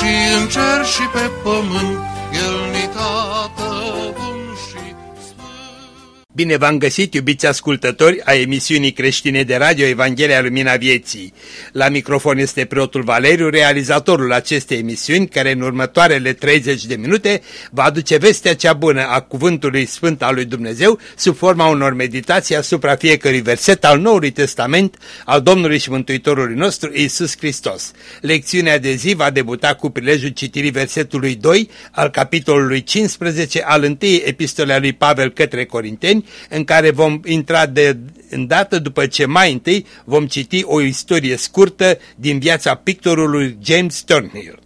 și în cer și pe pământ, El ni tată Bine v-am găsit, iubiți ascultători, a emisiunii creștine de radio Evanghelia Lumina Vieții. La microfon este preotul Valeriu, realizatorul acestei emisiuni, care în următoarele 30 de minute va aduce vestea cea bună a Cuvântului Sfânt al lui Dumnezeu sub forma unor meditații asupra fiecărui verset al Noului Testament al Domnului și Mântuitorului nostru, Isus Hristos. Lecțiunea de zi va debuta cu prilejul citirii versetului 2 al capitolului 15 al întâiei epistole a lui Pavel către Corinteni, în care vom intra de îndată după ce mai întâi vom citi o istorie scurtă din viața pictorului James Thornhill.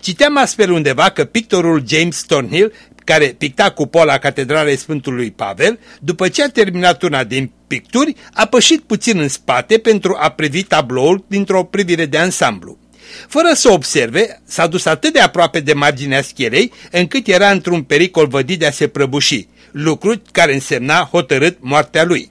Citeam astfel undeva că pictorul James Thornhill, care picta cupola Catedralei Sfântului Pavel, după ce a terminat una din picturi, a pășit puțin în spate pentru a privi tabloul dintr-o privire de ansamblu. Fără să observe, s-a dus atât de aproape de marginea schelei, încât era într-un pericol vădit de a se prăbuși lucru care însemna hotărât moartea lui.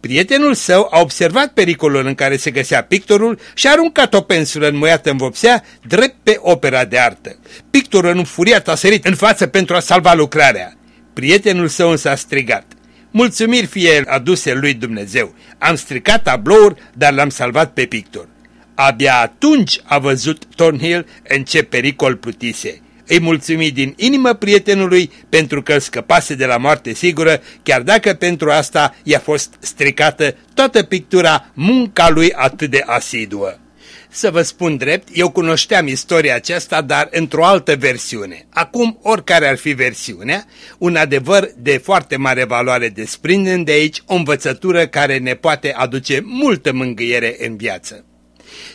Prietenul său a observat pericolul în care se găsea pictorul și a aruncat o pensulă înmuiată în vopsea drept pe opera de artă. Pictorul furiat a sărit în față pentru a salva lucrarea. Prietenul său însă a strigat. Mulțumiri fie aduse lui Dumnezeu. Am stricat tablouri, dar l-am salvat pe pictor. Abia atunci a văzut Thornhill în ce pericol plutise. Îi mulțumi din inimă prietenului pentru că scăpase de la moarte sigură, chiar dacă pentru asta i-a fost stricată toată pictura, munca lui atât de asiduă. Să vă spun drept, eu cunoșteam istoria aceasta, dar într-o altă versiune. Acum, oricare ar fi versiunea, un adevăr de foarte mare valoare desprindem de aici o învățătură care ne poate aduce multă mângâiere în viață.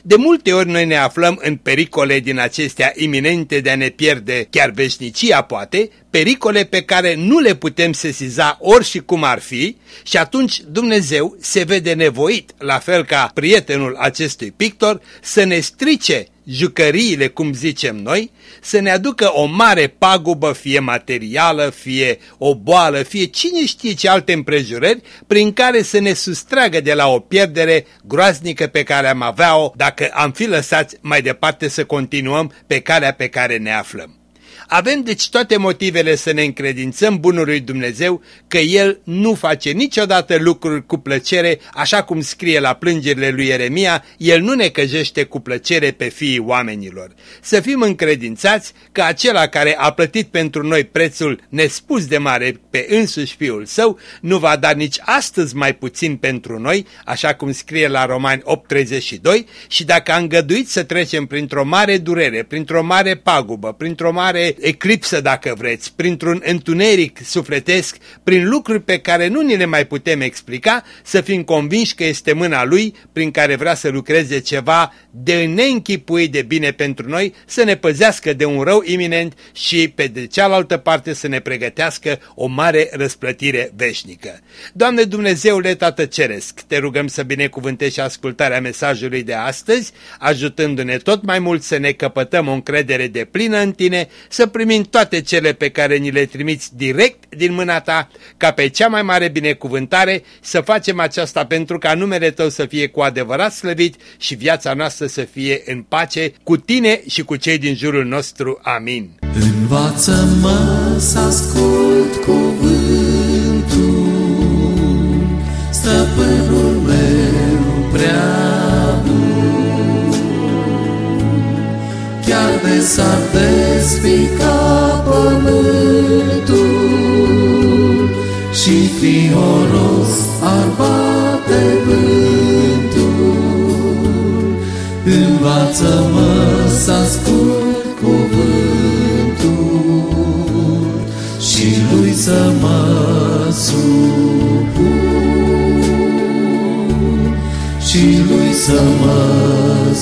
De multe ori noi ne aflăm în pericole din acestea iminente de a ne pierde. Chiar veșnicia poate, pericole pe care nu le putem sesiza ori și cum ar fi și atunci Dumnezeu se vede nevoit, la fel ca prietenul acestui pictor, să ne strice jucăriile, cum zicem noi, să ne aducă o mare pagubă, fie materială, fie o boală, fie cine știe ce alte împrejurări, prin care să ne sustragă de la o pierdere groaznică pe care am avea-o dacă am fi lăsați mai departe să continuăm pe calea pe care ne aflăm. Avem deci toate motivele să ne încredințăm bunului Dumnezeu că El nu face niciodată lucruri cu plăcere, așa cum scrie la plângerile lui Ieremia, El nu ne căjește cu plăcere pe fiii oamenilor. Să fim încredințați că acela care a plătit pentru noi prețul nespus de mare pe însuși Fiul Său, nu va da nici astăzi mai puțin pentru noi, așa cum scrie la Romani 8.32, și dacă a îngăduit să trecem printr-o mare durere, printr-o mare pagubă, printr-o mare eclipsă, dacă vreți, printr-un întuneric sufletesc, prin lucruri pe care nu ni le mai putem explica, să fim convinși că este mâna Lui prin care vrea să lucreze ceva de neînchipuit de bine pentru noi, să ne păzească de un rău iminent și pe de cealaltă parte să ne pregătească o mare răsplătire veșnică. Doamne Dumnezeule Tată Ceresc, te rugăm să binecuvântești ascultarea mesajului de astăzi, ajutându-ne tot mai mult să ne căpătăm o încredere de plină în Tine, să primim toate cele pe care ni le trimiți direct din mâna ta, ca pe cea mai mare binecuvântare, să facem aceasta pentru ca numele tău să fie cu adevărat slăvit și viața noastră să fie în pace cu tine și cu cei din jurul nostru. Amin. Învață-mă să ascult cuvântul, stăpânul meu prea Chiar de s-ar despica pământul și fioros ar bate vântul. Învață-mă să ascult cuvântul și lui să mă supun și lui să mă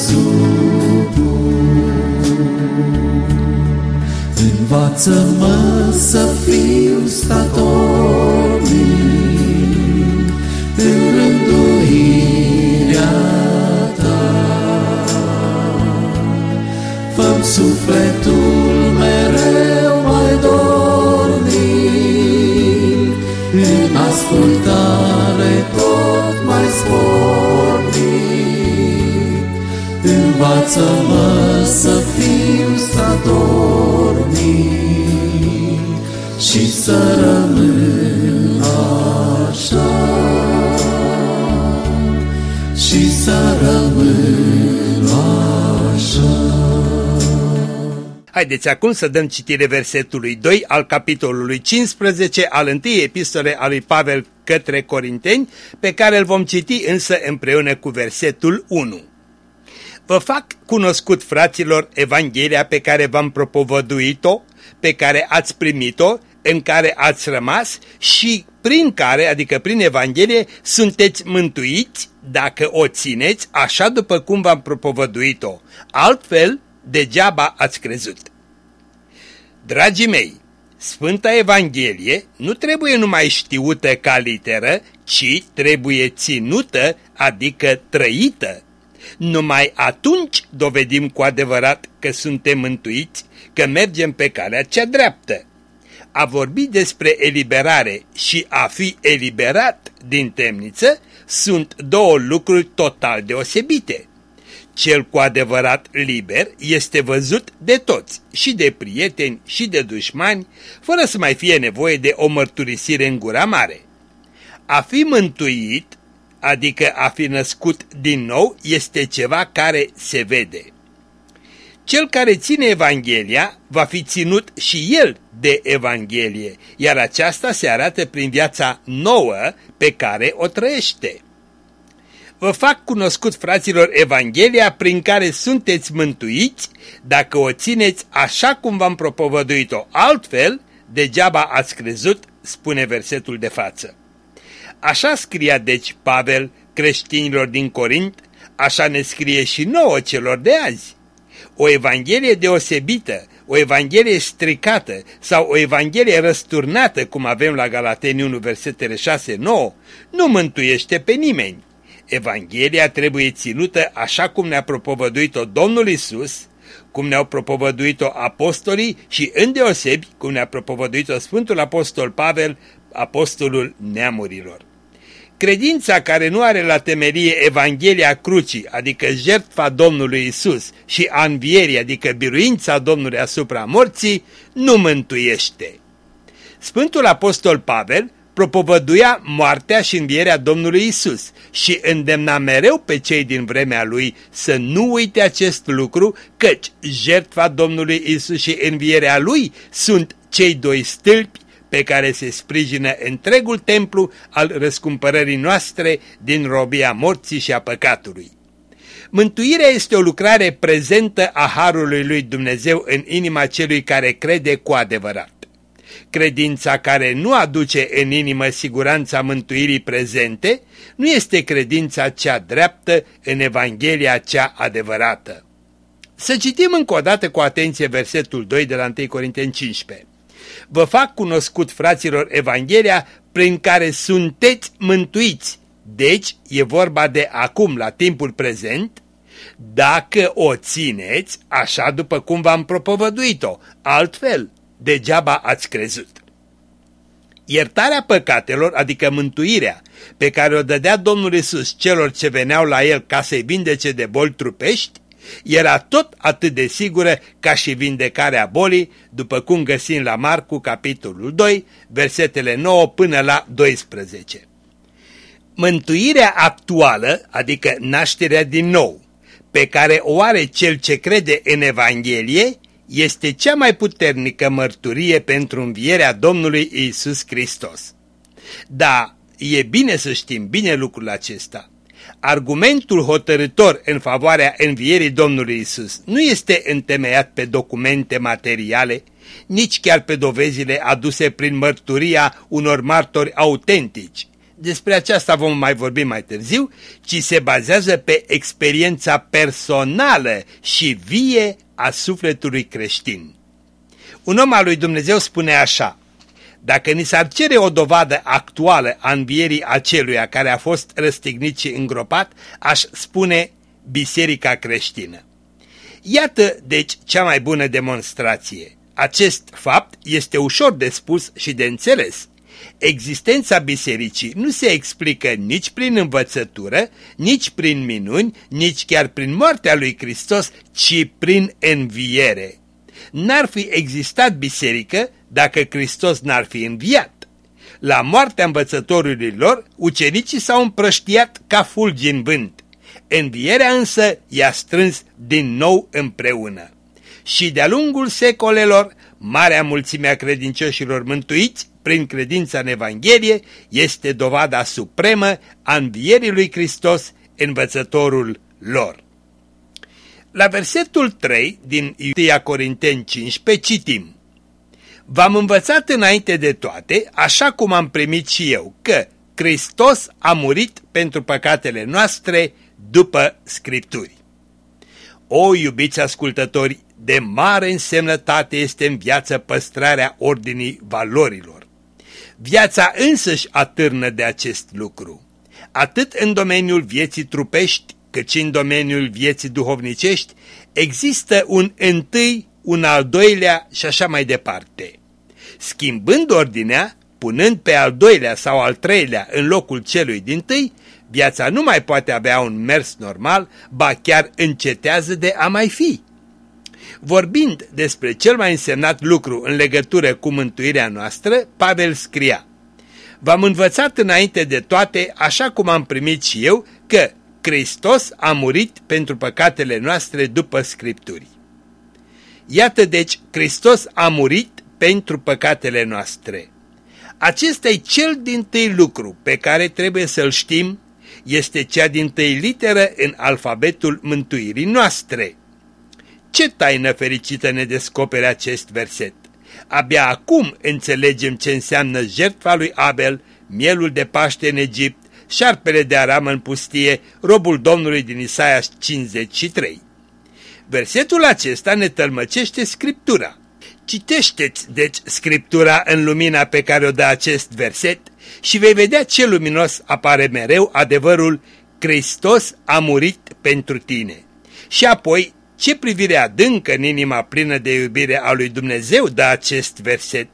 supun. Învață-mă să fiu statornic în rânduirea ta. Fă-mi sufletul mereu mai dornic în ascultare tot mai spornic. Învață-mă să fiu statornic și să rămân așa. Și să rămân așa. Haideți acum să dăm citire versetului 2 al capitolului 15 al întâiei epistole a lui Pavel către Corinteni, pe care îl vom citi însă împreună cu versetul 1. Vă fac cunoscut, fraților, Evanghelia pe care v-am propovăduit-o, pe care ați primit-o, în care ați rămas și prin care, adică prin Evanghelie, sunteți mântuiți dacă o țineți așa după cum v-am propovăduit-o. Altfel, degeaba ați crezut. Dragii mei, Sfânta Evanghelie nu trebuie numai știută ca literă, ci trebuie ținută, adică trăită. Numai atunci dovedim cu adevărat că suntem mântuiți, că mergem pe calea cea dreaptă. A vorbi despre eliberare și a fi eliberat din temniță sunt două lucruri total deosebite. Cel cu adevărat liber este văzut de toți, și de prieteni, și de dușmani, fără să mai fie nevoie de o mărturisire în gura mare. A fi mântuit, adică a fi născut din nou, este ceva care se vede. Cel care ține Evanghelia va fi ținut și el de Evanghelie, iar aceasta se arată prin viața nouă pe care o trăiește. Vă fac cunoscut, fraților, Evanghelia prin care sunteți mântuiți dacă o țineți așa cum v-am propovăduit-o. Altfel, degeaba ați crezut, spune versetul de față. Așa scria deci Pavel creștinilor din Corint, așa ne scrie și nouă celor de azi. O evanghelie deosebită, o evanghelie stricată sau o evanghelie răsturnată, cum avem la Galateni 1, versetele 6-9, nu mântuiește pe nimeni. Evanghelia trebuie ținută așa cum ne-a propovăduit-o Domnul Isus, cum ne-au propovăduit-o apostolii și îndeosebi cum ne-a propovăduit-o Sfântul Apostol Pavel, apostolul neamurilor. Credința care nu are la temerie Evanghelia crucii, adică jertfa Domnului Isus, și a învierii, adică biruința Domnului asupra morții, nu mântuiește. Sfântul Apostol Pavel propovăduia moartea și învierea Domnului Isus și îndemna mereu pe cei din vremea lui să nu uite acest lucru, căci jertfa Domnului Isus și învierea lui sunt cei doi stâlpi pe care se sprijină întregul templu al răscumpărării noastre din robia morții și a păcatului. Mântuirea este o lucrare prezentă a Harului lui Dumnezeu în inima celui care crede cu adevărat. Credința care nu aduce în inimă siguranța mântuirii prezente nu este credința cea dreaptă în Evanghelia cea adevărată. Să citim încă o dată cu atenție versetul 2 de la 1 Corinteni 15. Vă fac cunoscut, fraților, Evanghelia prin care sunteți mântuiți. Deci e vorba de acum, la timpul prezent, dacă o țineți așa după cum v-am propovăduit-o, altfel degeaba ați crezut. Iertarea păcatelor, adică mântuirea, pe care o dădea Domnul Isus celor ce veneau la el ca să-i vindece de boli trupești, era tot atât de sigură ca și vindecarea bolii, după cum găsim la Marcu, capitolul 2, versetele 9 până la 12. Mântuirea actuală, adică nașterea din nou, pe care o are cel ce crede în Evanghelie, este cea mai puternică mărturie pentru învierea Domnului Isus Hristos. Da, e bine să știm bine lucrul acesta. Argumentul hotărător în favoarea învierii Domnului Isus nu este întemeiat pe documente materiale, nici chiar pe dovezile aduse prin mărturia unor martori autentici. Despre aceasta vom mai vorbi mai târziu, ci se bazează pe experiența personală și vie a sufletului creștin. Un om al lui Dumnezeu spune așa, dacă ni s-ar cere o dovadă actuală a învierii aceluia care a fost răstignit și îngropat, aș spune biserica creștină. Iată, deci, cea mai bună demonstrație. Acest fapt este ușor de spus și de înțeles. Existența bisericii nu se explică nici prin învățătură, nici prin minuni, nici chiar prin moartea lui Hristos, ci prin înviere. N-ar fi existat biserică dacă Hristos n-ar fi înviat. La moartea învățătorului lor, ucenicii s-au împrăștiat ca fulgi în vânt. Învierea însă i-a strâns din nou împreună. Și de-a lungul secolelor, marea mulțime a credincioșilor mântuiți, prin credința în Evanghelie, este dovada supremă a învierii lui Hristos, învățătorul lor. La versetul 3 din 1 Corinteni 15 citim V-am învățat înainte de toate, așa cum am primit și eu, că Hristos a murit pentru păcatele noastre după Scripturi. O, iubiți ascultători, de mare însemnătate este în viață păstrarea ordinii valorilor. Viața însăși atârnă de acest lucru, atât în domeniul vieții trupești, cât și în domeniul vieții duhovnicești, există un întâi, un al doilea și așa mai departe. Schimbând ordinea, punând pe al doilea sau al treilea în locul celui din tâi, viața nu mai poate avea un mers normal, ba chiar încetează de a mai fi. Vorbind despre cel mai însemnat lucru în legătură cu mântuirea noastră, Pavel scria V-am învățat înainte de toate, așa cum am primit și eu, că Hristos a murit pentru păcatele noastre după Scripturi. Iată deci, Hristos a murit pentru păcatele noastre. Acesta e cel din tâi lucru pe care trebuie să-l știm, este cea din tâi literă în alfabetul mântuirii noastre. Ce taină fericită ne descopere acest verset? Abia acum înțelegem ce înseamnă jertfa lui Abel, mielul de Paște în Egipt, șarpele de aram în pustie, robul Domnului din Isaia 53. Versetul acesta ne tălmăcește Scriptura. Citește-ți, deci, Scriptura în lumina pe care o dă acest verset și vei vedea ce luminos apare mereu adevărul Hristos a murit pentru tine. Și apoi, ce privire adâncă în inima plină de iubire a lui Dumnezeu dă acest verset.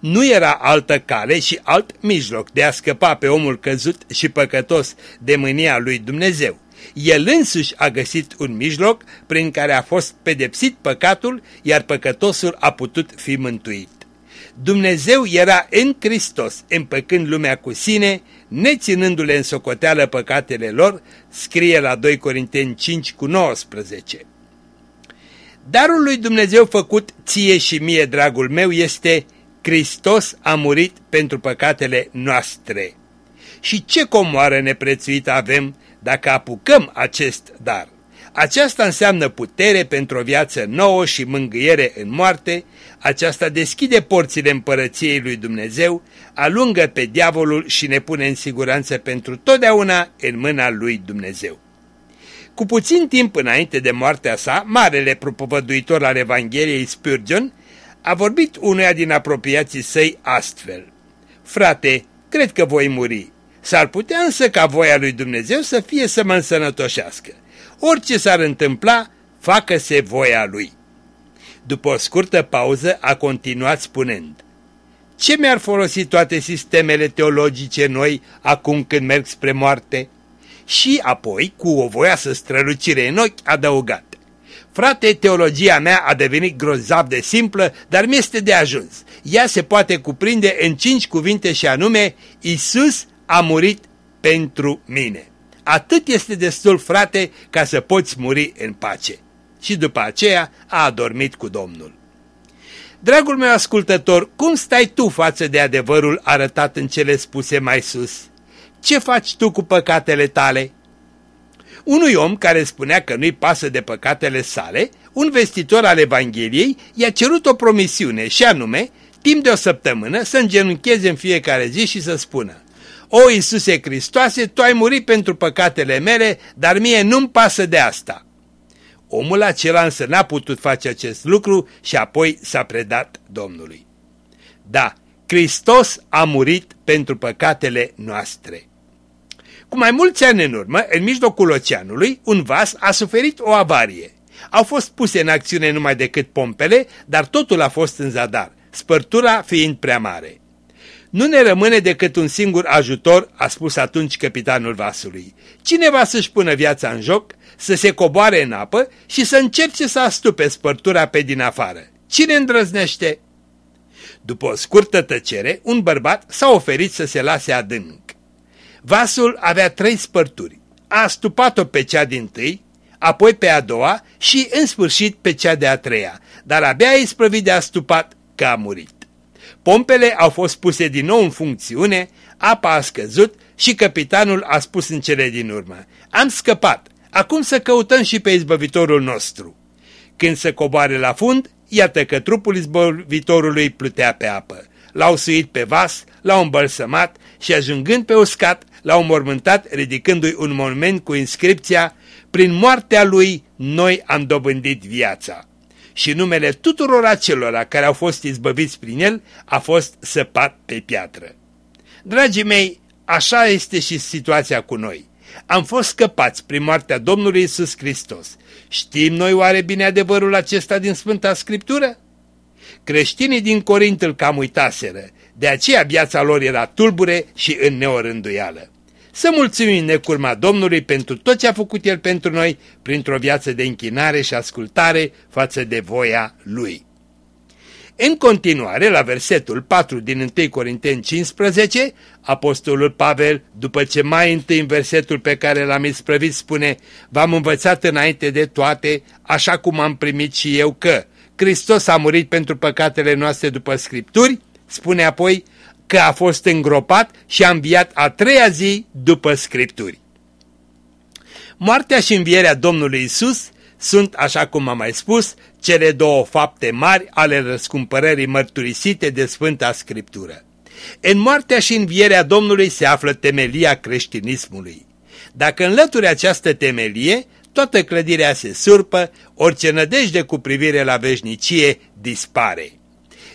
Nu era altă cale și alt mijloc de a scăpa pe omul căzut și păcătos de mânia lui Dumnezeu el însuși a găsit un mijloc prin care a fost pedepsit păcatul, iar păcătosul a putut fi mântuit. Dumnezeu era în Hristos, împăcând lumea cu sine, neținându-le în socoteală păcatele lor, scrie la 2 Corinteni 5 cu 19. Darul lui Dumnezeu făcut ție și mie, dragul meu, este Hristos a murit pentru păcatele noastre. Și ce comoară neprețuită avem dacă apucăm acest dar. Aceasta înseamnă putere pentru o viață nouă și mângâiere în moarte, aceasta deschide porțile împărăției lui Dumnezeu, alungă pe diavolul și ne pune în siguranță pentru totdeauna în mâna lui Dumnezeu. Cu puțin timp înainte de moartea sa, marele propovăduitor al Evangheliei Spurgeon a vorbit unuia din apropiații săi astfel. Frate, cred că voi muri, S-ar putea însă ca voia lui Dumnezeu să fie să mă însănătoșească. Orice s-ar întâmpla, facă-se voia lui. După o scurtă pauză a continuat spunând, Ce mi-ar folosi toate sistemele teologice noi acum când merg spre moarte? Și apoi, cu o voiasă strălucire în ochi, adăugat, Frate, teologia mea a devenit grozav de simplă, dar mi-este de ajuns. Ea se poate cuprinde în cinci cuvinte și anume, Isus a murit pentru mine. Atât este destul, frate, ca să poți muri în pace. Și după aceea a adormit cu Domnul. Dragul meu ascultător, cum stai tu față de adevărul arătat în cele spuse mai sus? Ce faci tu cu păcatele tale? Unui om care spunea că nu-i pasă de păcatele sale, un vestitor al Evangheliei i-a cerut o promisiune și anume, timp de o săptămână, să îngenuncheze în fiecare zi și să spună o, Iisuse Hristoase, Tu ai murit pentru păcatele mele, dar mie nu-mi pasă de asta. Omul acela însă n-a putut face acest lucru și apoi s-a predat Domnului. Da, Hristos a murit pentru păcatele noastre. Cu mai mulți ani în urmă, în mijlocul oceanului, un vas a suferit o avarie. Au fost puse în acțiune numai decât pompele, dar totul a fost în zadar, spărtura fiind prea mare. Nu ne rămâne decât un singur ajutor, a spus atunci capitanul vasului. Cineva să-și pună viața în joc, să se coboare în apă și să încerce să astupe spărtura pe din afară. Cine îndrăznește? După o scurtă tăcere, un bărbat s-a oferit să se lase adânc. Vasul avea trei spărturi. A astupat-o pe cea din tâi, apoi pe a doua și, în sfârșit, pe cea de a treia, dar abia isprăvit de astupat că a murit. Pompele au fost puse din nou în funcțiune, apa a scăzut și capitanul a spus în cele din urmă, am scăpat, acum să căutăm și pe izbăvitorul nostru. Când se coboare la fund, iată că trupul izbăvitorului plutea pe apă. L-au suit pe vas, l-au îmbălsămat și ajungând pe uscat, l-au mormântat ridicându-i un monument cu inscripția Prin moartea lui noi am dobândit viața. Și numele tuturor acelora care au fost izbăviți prin el a fost săpat pe piatră. Dragii mei, așa este și situația cu noi. Am fost scăpați prin moartea Domnului Isus Hristos. Știm noi oare bine adevărul acesta din Sfânta Scriptură? Creștinii din Corint îl cam uitaseră, de aceea viața lor era tulbure și în neorânduială. Să mulțumim necurma Domnului pentru tot ce a făcut El pentru noi printr-o viață de închinare și ascultare față de voia Lui. În continuare, la versetul 4 din 1 Corinteni 15, Apostolul Pavel, după ce mai întâi în versetul pe care l-am isprăvit, spune V-am învățat înainte de toate, așa cum am primit și eu că Hristos a murit pentru păcatele noastre după Scripturi, spune apoi că a fost îngropat și a înviat a treia zi după Scripturi. Moartea și învierea Domnului Isus sunt, așa cum am mai spus, cele două fapte mari ale răscumpărării mărturisite de Sfânta Scriptură. În moartea și învierea Domnului se află temelia creștinismului. Dacă înlături această temelie, toată clădirea se surpă, orice nădejde cu privire la veșnicie dispare.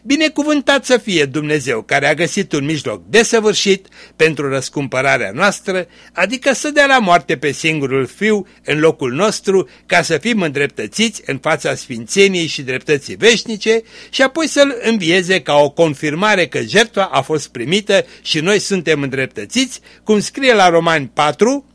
Binecuvântat să fie Dumnezeu care a găsit un mijloc desăvârșit pentru răscumpărarea noastră, adică să dea la moarte pe singurul Fiu în locul nostru ca să fim îndreptățiți în fața sfințeniei și dreptății veșnice și apoi să-L învieze ca o confirmare că jertfa a fost primită și noi suntem îndreptățiți, cum scrie la Romani 4,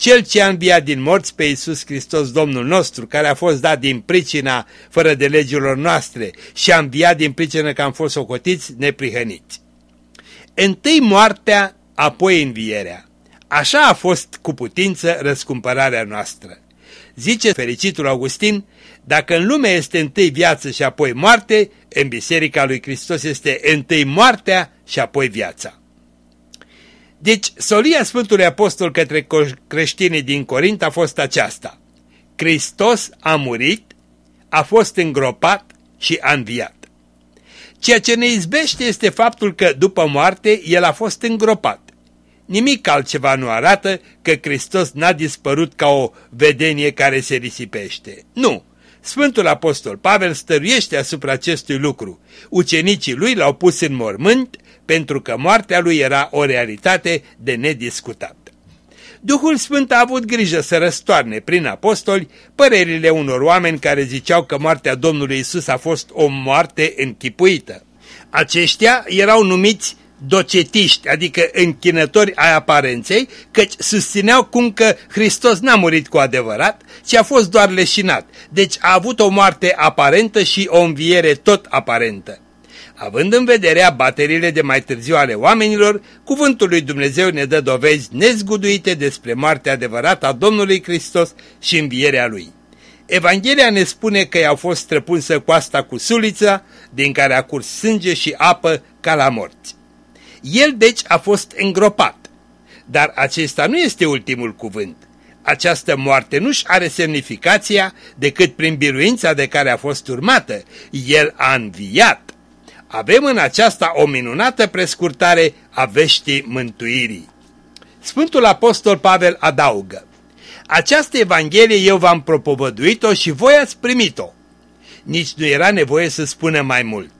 cel ce a înviat din morți pe Iisus Hristos Domnul nostru, care a fost dat din pricina fără de legilor noastre și a înviat din pricină că am fost socotiți neprihăniți. Întâi moartea, apoi învierea. Așa a fost cu putință răscumpărarea noastră. Zice fericitul Augustin, dacă în lume este întâi viață și apoi moarte, în Biserica lui Hristos este întâi moartea și apoi viața. Deci, solia Sfântului Apostol către creștinii din Corint a fost aceasta. Hristos a murit, a fost îngropat și a înviat. Ceea ce ne izbește este faptul că după moarte el a fost îngropat. Nimic altceva nu arată că Hristos n-a dispărut ca o vedenie care se risipește. Nu! Sfântul Apostol Pavel stăruiește asupra acestui lucru. Ucenicii lui l-au pus în mormânt pentru că moartea lui era o realitate de nediscutat. Duhul Sfânt a avut grijă să răstoarne prin apostoli părerile unor oameni care ziceau că moartea Domnului Isus a fost o moarte închipuită. Aceștia erau numiți docetiști, adică închinători ai aparenței, căci susțineau cum că Hristos n-a murit cu adevărat, ci a fost doar leșinat, deci a avut o moarte aparentă și o înviere tot aparentă. Având în vedere abaterile de mai târziu ale oamenilor, cuvântul lui Dumnezeu ne dă dovezi nezguduite despre moartea adevărată a Domnului Hristos și învierea Lui. Evanghelia ne spune că i-au fost străpunsă coasta cu sulița, din care a curs sânge și apă ca la morți. El deci a fost îngropat, dar acesta nu este ultimul cuvânt. Această moarte nu-și are semnificația decât prin biruința de care a fost urmată. El a înviat avem în aceasta o minunată prescurtare a veștii mântuirii. Sfântul Apostol Pavel adaugă, Această Evanghelie eu v-am propovăduit-o și voi ați primit-o. Nici nu era nevoie să spună mai mult.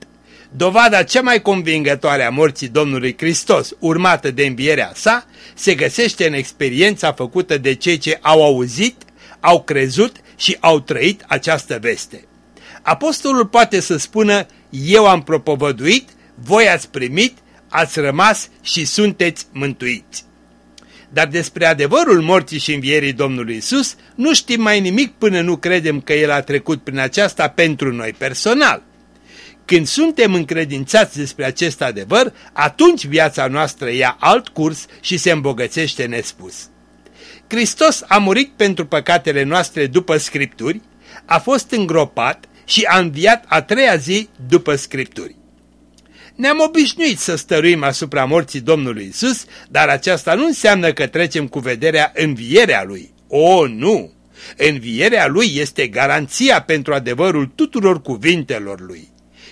Dovada cea mai convingătoare a morții Domnului Hristos, urmată de învierea sa, se găsește în experiența făcută de cei ce au auzit, au crezut și au trăit această veste. Apostolul poate să spună, eu am propovăduit, voi ați primit, ați rămas și sunteți mântuiți. Dar despre adevărul morții și învierii Domnului Isus nu știm mai nimic până nu credem că El a trecut prin aceasta pentru noi personal. Când suntem încredințați despre acest adevăr, atunci viața noastră ia alt curs și se îmbogățește nespus. Hristos a murit pentru păcatele noastre după Scripturi, a fost îngropat și a înviat a treia zi după Scripturi. Ne-am obișnuit să stăruim asupra morții Domnului Isus, dar aceasta nu înseamnă că trecem cu vederea învierea Lui. O, nu! Învierea Lui este garanția pentru adevărul tuturor cuvintelor Lui.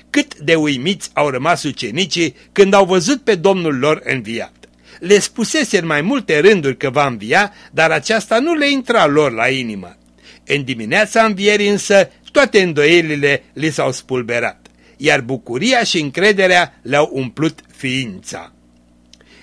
Cât de uimiți au rămas ucenicii când au văzut pe Domnul lor înviat. Le spusese în mai multe rânduri că va învia, dar aceasta nu le intra lor la inimă. În dimineața învierii însă, toate îndoielile li s-au spulberat, iar bucuria și încrederea le-au umplut ființa.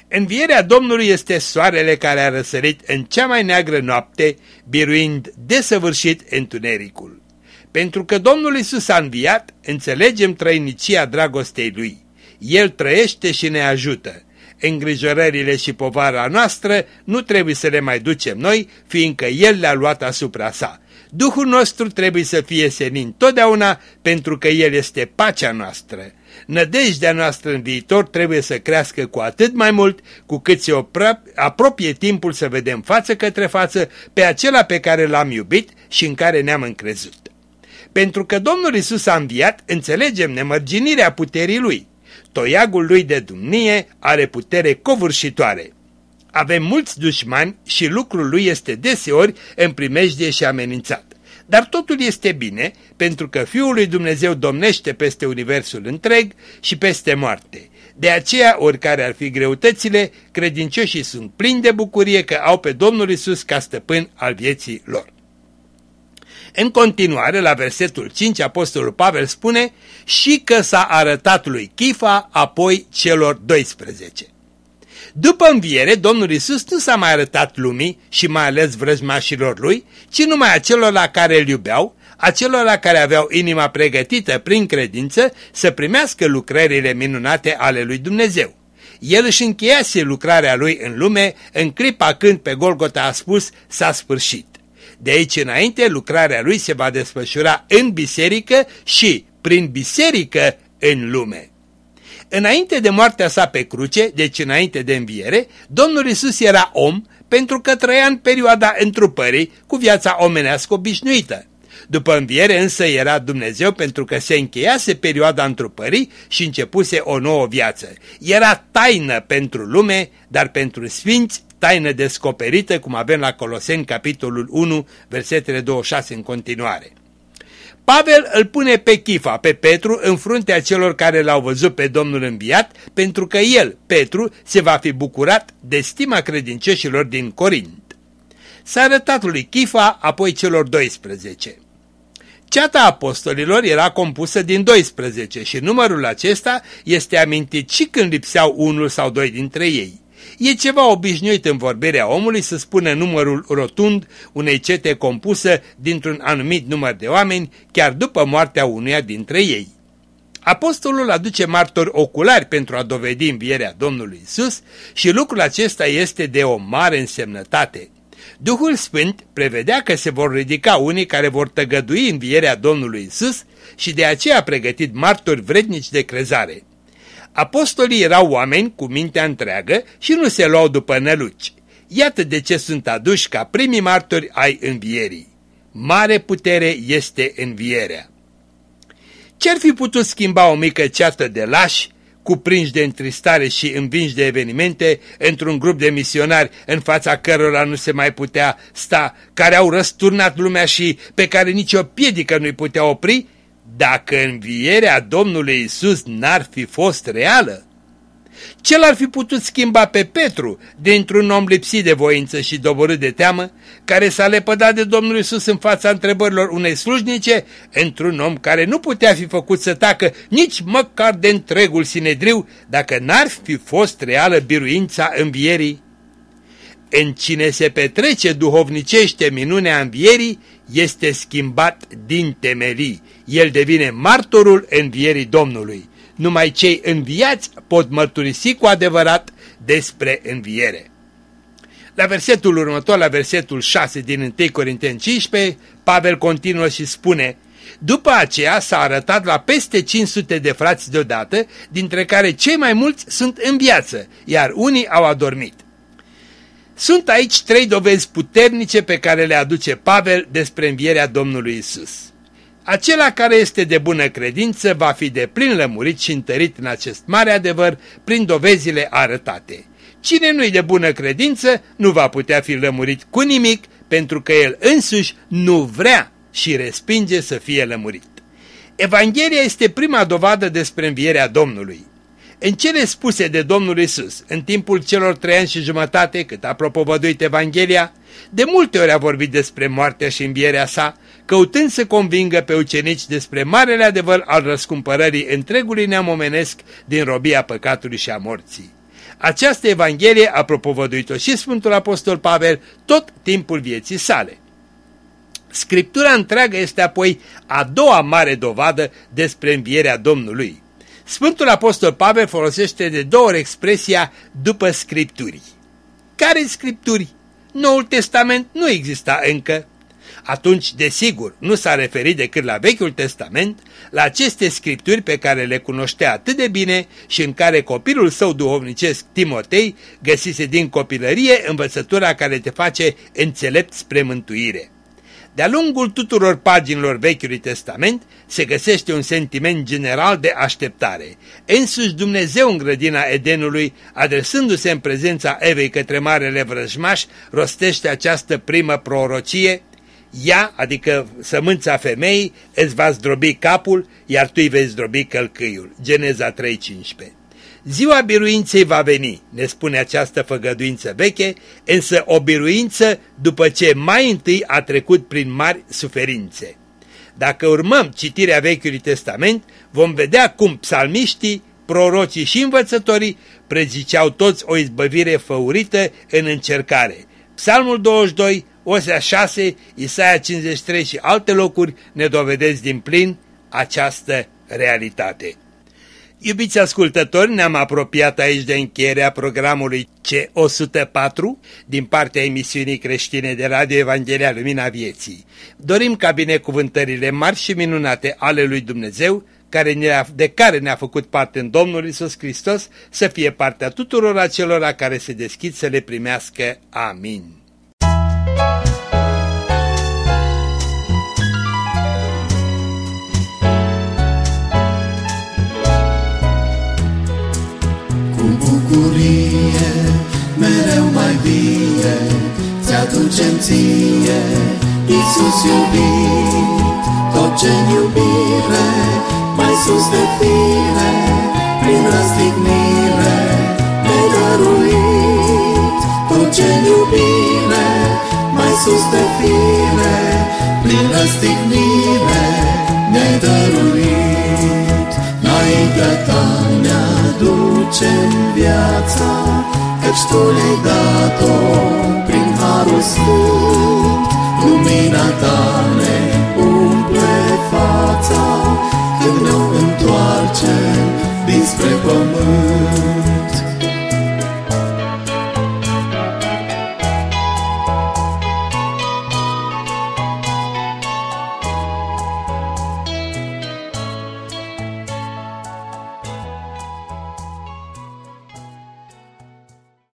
Învierea Domnului este soarele care a răsărit în cea mai neagră noapte, biruind desăvârșit întunericul. Pentru că Domnul Isus a înviat, înțelegem trăinicia dragostei Lui. El trăiește și ne ajută. Îngrijorările și povara noastră nu trebuie să le mai ducem noi, fiindcă El le-a luat asupra sa. Duhul nostru trebuie să fie senin totdeauna pentru că El este pacea noastră. Nădejdea noastră în viitor trebuie să crească cu atât mai mult cu cât se apropie timpul să vedem față către față pe acela pe care l-am iubit și în care ne-am încrezut. Pentru că Domnul Isus a înviat, înțelegem nemărginirea puterii Lui. Toiagul Lui de dumnie are putere covârșitoare. Avem mulți dușmani și lucrul Lui este deseori în primejdie și amenințat. Dar totul este bine, pentru că Fiul lui Dumnezeu domnește peste universul întreg și peste moarte. De aceea, oricare ar fi greutățile, credincioșii sunt plini de bucurie că au pe Domnul Isus ca stăpân al vieții lor. În continuare, la versetul 5, Apostolul Pavel spune și că s-a arătat lui Chifa, apoi celor 12. După înviere, Domnul Isus nu s-a mai arătat lumii și mai ales vrăjmașilor lui, ci numai acelor la care îl iubeau, acelor la care aveau inima pregătită prin credință să primească lucrările minunate ale lui Dumnezeu. El își încheiase lucrarea lui în lume în clipa când pe Golgota a spus s-a sfârșit. De aici înainte, lucrarea lui se va desfășura în biserică și, prin biserică, în lume. Înainte de moartea sa pe cruce, deci înainte de înviere, Domnul Isus era om pentru că trăia în perioada întrupării cu viața omenească obișnuită. După înviere însă era Dumnezeu pentru că se încheiase perioada întrupării și începuse o nouă viață. Era taină pentru lume, dar pentru sfinți taină descoperită, cum avem la Coloseni, capitolul 1, versetele 26 în continuare. Pavel îl pune pe Chifa, pe Petru, în fruntea celor care l-au văzut pe Domnul înviat, pentru că el, Petru, se va fi bucurat de stima credincioșilor din Corint. S-a arătat lui Chifa, apoi celor 12. Ceata apostolilor era compusă din 12 și numărul acesta este amintit și când lipseau unul sau doi dintre ei. E ceva obișnuit în vorbirea omului să spună numărul rotund unei cete compusă dintr-un anumit număr de oameni, chiar după moartea unuia dintre ei. Apostolul aduce martori oculari pentru a dovedi învierea Domnului Isus și lucrul acesta este de o mare însemnătate. Duhul Sfânt prevedea că se vor ridica unii care vor tăgădui învierea Domnului Isus și de aceea a pregătit martori vrednici de crezare. Apostolii erau oameni cu mintea întreagă și nu se luau după năluci. Iată de ce sunt aduși ca primii martori ai învierii. Mare putere este învierea. Ce-ar fi putut schimba o mică ceată de lași, cuprinși de întristare și învinși de evenimente, într-un grup de misionari în fața cărora nu se mai putea sta, care au răsturnat lumea și pe care nicio piedică nu-i putea opri, dacă învierea Domnului Isus n-ar fi fost reală? Ce l-ar fi putut schimba pe Petru dintr-un om lipsit de voință și doborât de teamă, care s-a lepădat de Domnul Isus în fața întrebărilor unei slujnice, într-un om care nu putea fi făcut să tacă nici măcar de întregul sinedriu, dacă n-ar fi fost reală biruința învierii? În cine se petrece duhovnicește minunea învierii, este schimbat din temelii. El devine martorul învierii Domnului numai cei înviați pot mărturisi cu adevărat despre înviere. La versetul următor, la versetul 6 din 1 Corinteni 15, Pavel continuă și spune După aceea s-a arătat la peste 500 de frați deodată, dintre care cei mai mulți sunt în viață, iar unii au adormit. Sunt aici trei dovezi puternice pe care le aduce Pavel despre învierea Domnului Isus. Acela care este de bună credință va fi de plin lămurit și întărit în acest mare adevăr prin dovezile arătate. Cine nu-i de bună credință nu va putea fi lămurit cu nimic pentru că el însuși nu vrea și respinge să fie lămurit. Evanghelia este prima dovadă despre învierea Domnului. În cele spuse de Domnul Isus, în timpul celor trei ani și jumătate cât a propovăduit Evanghelia, de multe ori a vorbit despre moartea și învierea sa, căutând să convingă pe ucenici despre marele adevăr al răscumpărării întregului neam omenesc din robia păcatului și a morții. Această Evanghelie a propovăduit-o și Sfântul Apostol Pavel tot timpul vieții sale. Scriptura întreagă este apoi a doua mare dovadă despre învierea Domnului. Sfântul Apostol Pavel folosește de două ori expresia după Scripturii. Care Scripturi? Noul Testament nu exista încă. Atunci, desigur, nu s-a referit decât la Vechiul Testament, la aceste scripturi pe care le cunoștea atât de bine și în care copilul său duhovnicesc, Timotei, găsise din copilărie învățătura care te face înțelept spre mântuire. De-a lungul tuturor paginilor Vechiului Testament se găsește un sentiment general de așteptare. Însuși Dumnezeu în grădina Edenului, adresându-se în prezența Evei către Marele Vrăjmaș, rostește această primă prorocie, ea, adică sămânța femeii, îți va zdrobi capul, iar tu îi vei zdrobi călcâiul. Geneza 3.15 Ziua biruinței va veni, ne spune această făgăduință veche, însă o biruință după ce mai întâi a trecut prin mari suferințe. Dacă urmăm citirea Vechiului Testament, vom vedea cum psalmiștii, prorocii și învățătorii preziceau toți o izbăvire făurită în încercare. Psalmul 22, Osea 6, Isaia 53 și alte locuri ne dovedesc din plin această realitate. Iubiți ascultători, ne-am apropiat aici de încheierea programului C104 din partea emisiunii creștine de Radio Evanghelia Lumina Vieții. Dorim ca binecuvântările mari și minunate ale lui Dumnezeu, care ne de care ne-a făcut parte în Domnul Isus Hristos, să fie partea tuturor acelora care se deschid să le primească. Amin. Bucurie, mereu mai vie, ți-aducem ție, Iisus iubit, tot ce iubire, mai sus de fire, prin răstignire, ne dăruit, tot ce iubire, mai sus de fire, prin răstignire, ne dăruit, înaintea ta ne ducem viața, Căci Tu ne-ai dat-o prin harul sfânt. Lumina Ta ne umple fața, Când ne-o întoarcem dinspre pământ.